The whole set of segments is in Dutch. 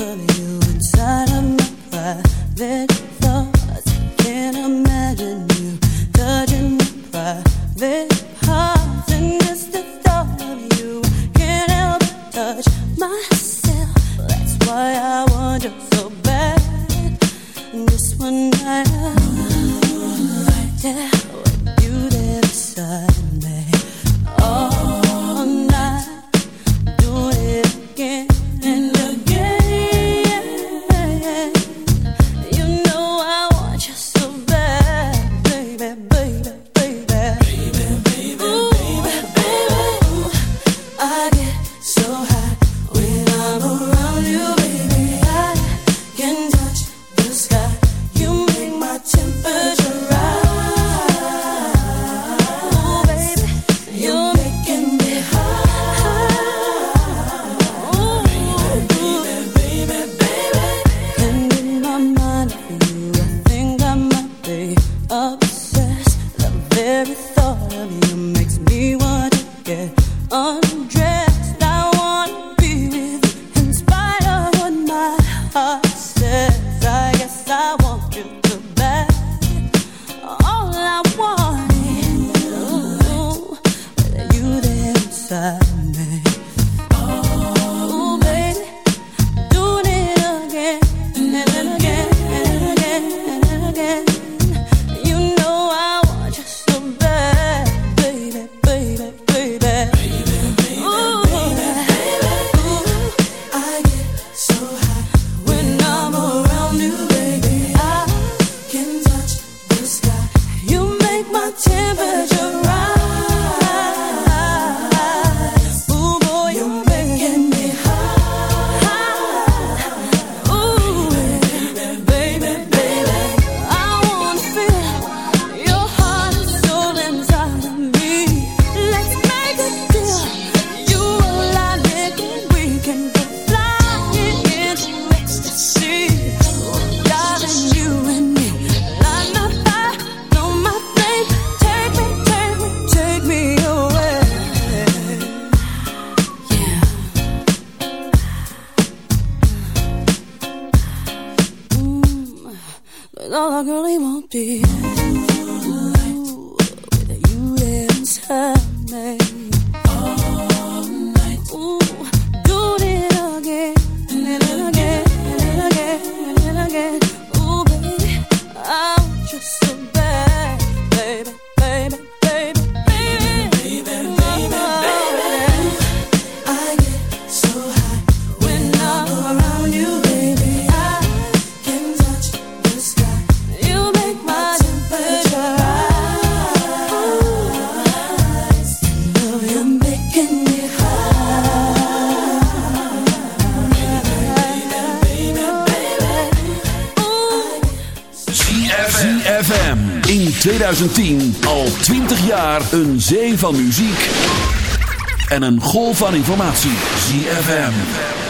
curly Een zee van muziek en een golf van informatie. ZFM.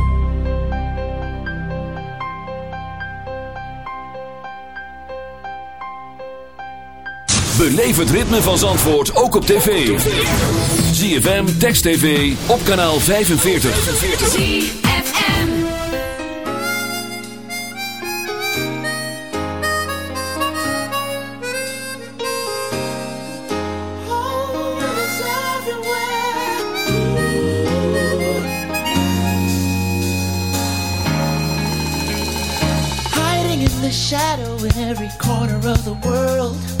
Beleef het ritme van Zandvoort ook op tv. ZFM, Text TV, op kanaal 45. ZFM. Hiding in the shadow in every corner of the world.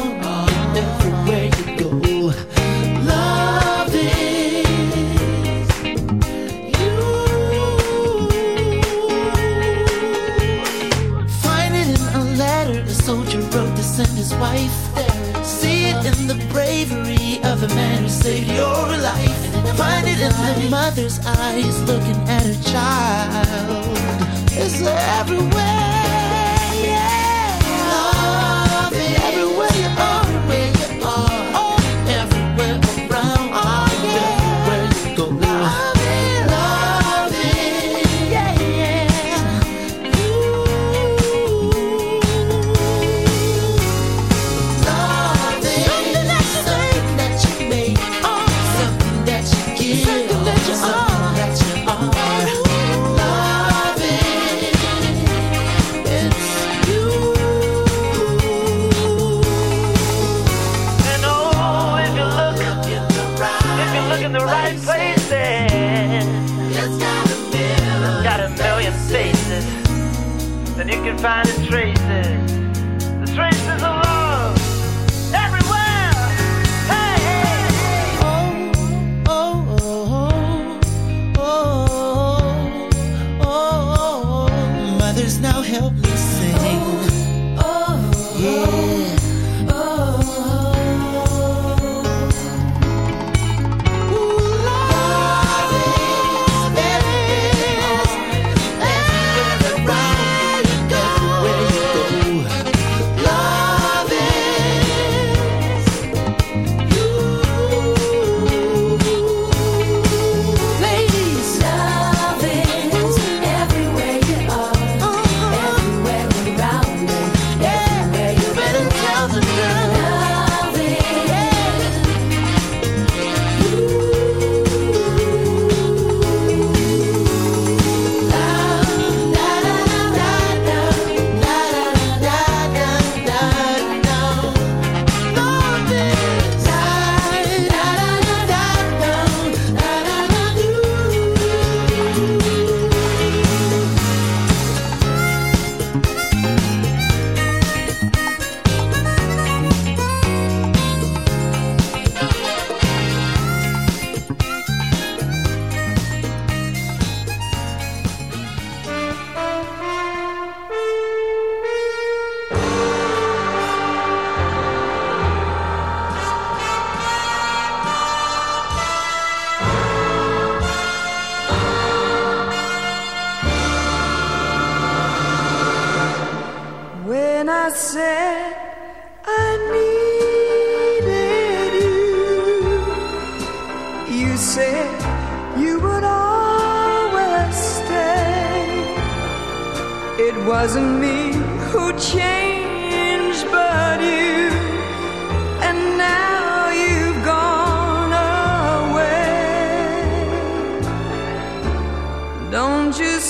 send his wife there. See it in the bravery of the man who saved your life. Find it in the mother's eyes looking at her child. It's everywhere, yeah. Love is everywhere you are,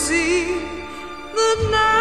see the night.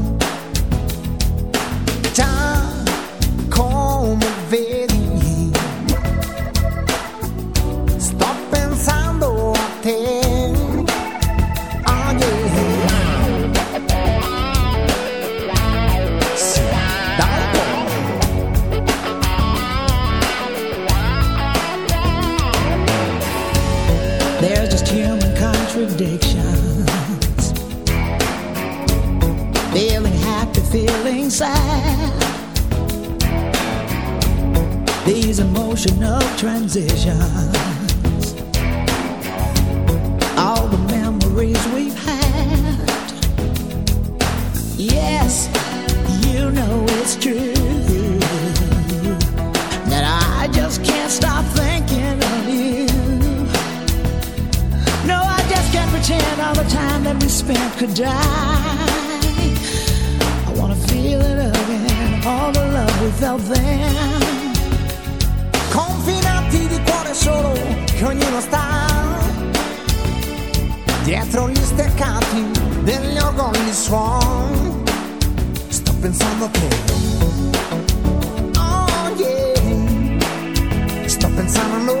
inside. These emotional transitions, all the memories we've had. Yes, you know it's true that I just can't stop thinking of you. No, I just can't pretend all the time that we spent could die. without Confinati di cuore solo che ognuno sta Dietro gli steccati degli organi suon. Sto pensando a te Oh yeah Sto pensando a noi.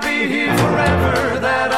I'll be here forever. That I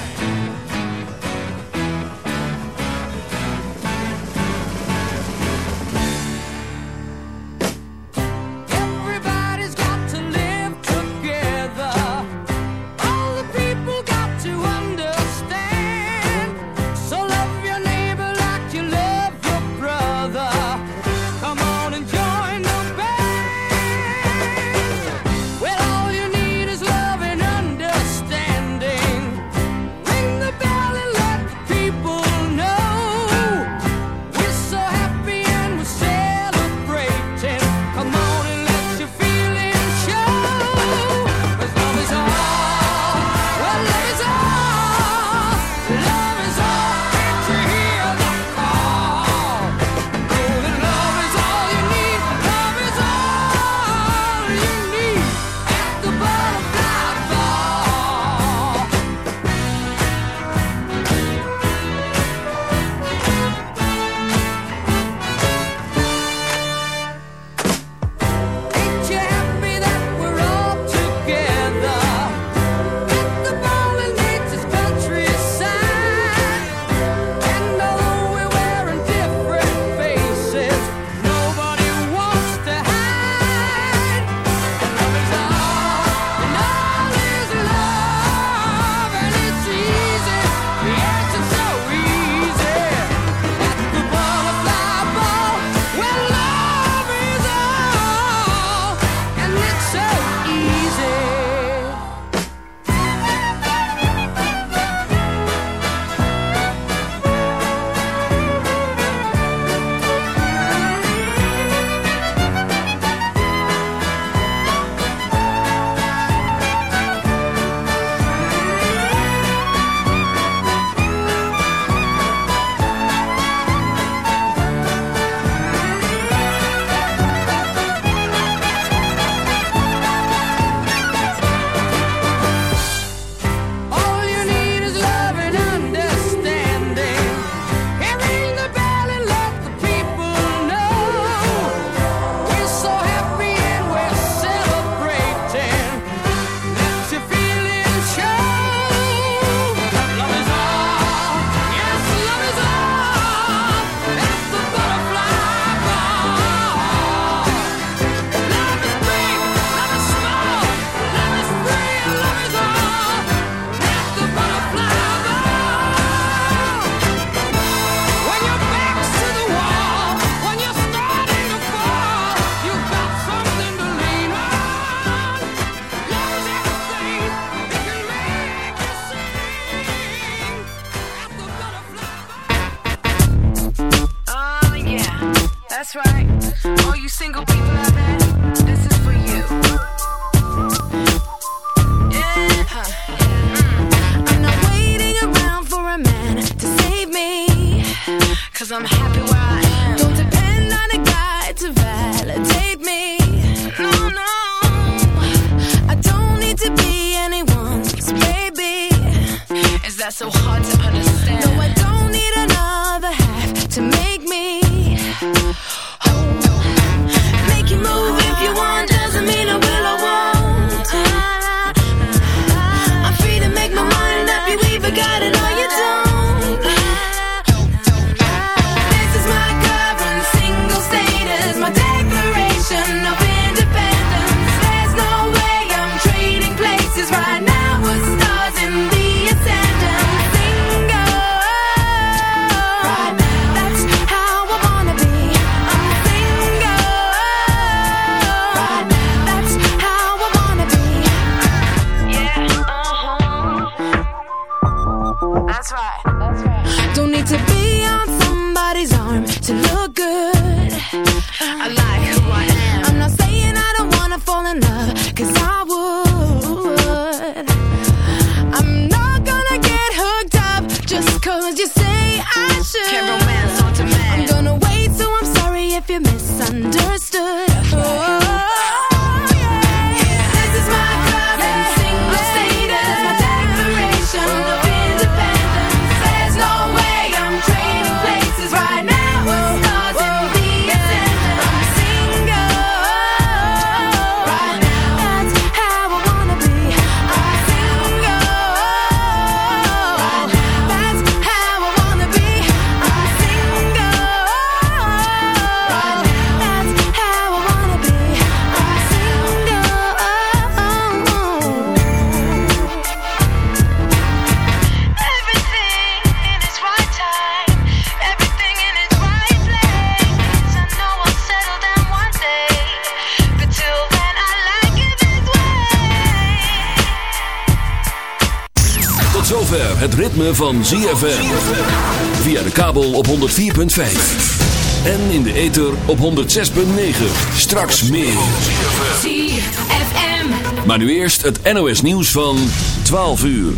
Ritme van ZFM. Via de kabel op 104.5. En in de ether op 106.9. Straks meer. ZFM. Maar nu eerst het NOS nieuws van 12 uur.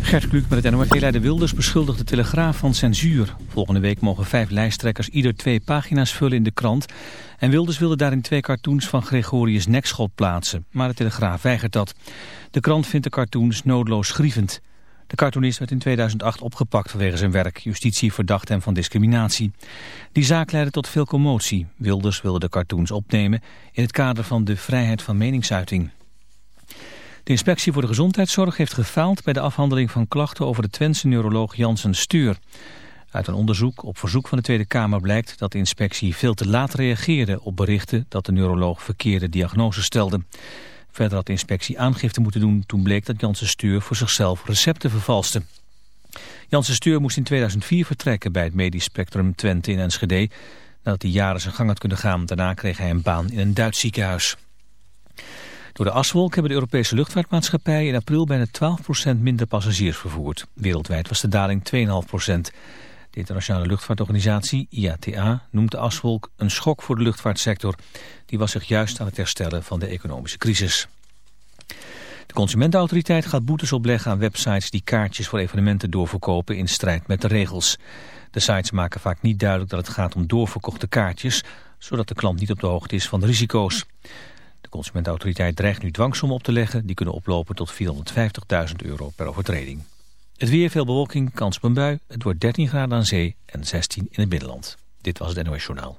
Gert Kluk met het NOS-leider Wilders beschuldigt de Telegraaf van censuur. Volgende week mogen vijf lijsttrekkers ieder twee pagina's vullen in de krant. En Wilders wilde daarin twee cartoons van Gregorius Nekschot plaatsen. Maar de Telegraaf weigert dat. De krant vindt de cartoons noodloos grievend. De cartoonist werd in 2008 opgepakt vanwege zijn werk. Justitie verdacht hem van discriminatie. Die zaak leidde tot veel commotie. Wilders wilde de cartoons opnemen in het kader van de vrijheid van meningsuiting. De inspectie voor de gezondheidszorg heeft gefaald bij de afhandeling van klachten over de Twentse neuroloog Jansen Stuur. Uit een onderzoek op verzoek van de Tweede Kamer blijkt dat de inspectie veel te laat reageerde op berichten dat de neuroloog verkeerde diagnoses stelde. Verder had de inspectie aangifte moeten doen toen bleek dat Jansen Stuur voor zichzelf recepten vervalste. Jansen Stuur moest in 2004 vertrekken bij het medisch spectrum Twente in Enschede, nadat hij jaren zijn gang had kunnen gaan. Daarna kreeg hij een baan in een Duits ziekenhuis. Door de aswolk hebben de Europese luchtvaartmaatschappijen in april bijna 12% minder passagiers vervoerd. Wereldwijd was de daling 2,5%. De internationale luchtvaartorganisatie IATA noemt de aswolk een schok voor de luchtvaartsector. Die was zich juist aan het herstellen van de economische crisis. De Consumentenautoriteit gaat boetes opleggen aan websites die kaartjes voor evenementen doorverkopen in strijd met de regels. De sites maken vaak niet duidelijk dat het gaat om doorverkochte kaartjes, zodat de klant niet op de hoogte is van de risico's. De Consumentenautoriteit dreigt nu dwangsommen op te leggen. Die kunnen oplopen tot 450.000 euro per overtreding. Het weer, veel bewolking, kans op een bui. Het wordt 13 graden aan zee en 16 in het binnenland. Dit was het NOS Journaal.